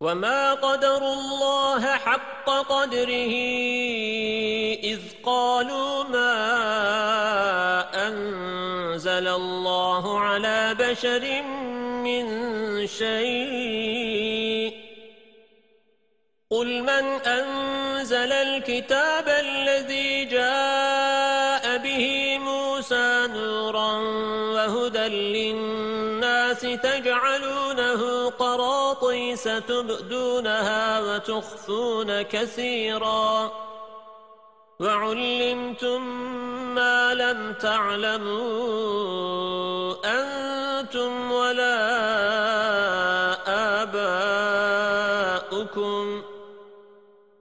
وَمَا قَدَرُ اللَّهَ حَقَّ قَدْرِهِ إِذْ قَالُوا مَا أَنزَلَ اللَّهُ عَلَى بَشَرٍ مِّن شَيْءٍ قُلْ مَنْ أَنزَلَ الْكِتَابَ الَّذِي جَاءَ بِهِ مُوسَى نُورًا وَهُدًى لِّلنَّاسِ تَجْعَلُونَهُ قَرَاطِيسَ تُبْدُونَهَا وَتُخْفُونَ كَثِيرًا. وَعُلِّمْتُم مَّا لَمْ تَعْلَمُوا أَنتُمْ وَلَا آبَاؤُكُمْ.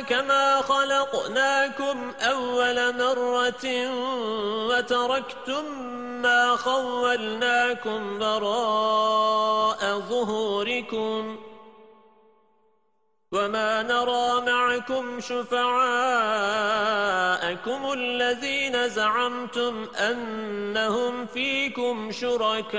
كَمَا خَلَقْنَاكُمْ أَوَّلَ مَرَّةٍ وَتَرَكْتُمْ مَا خَوَّلْنَاكُمْ وَرَاءَ ظُهُورِكُمْ وَمَا نَرَى مَعَكُمْ شُفَعَاءَكُمُ الَّذِينَ زَعَمْتُمْ أَنَّهُمْ فِيكُمْ شُرَكَاءَ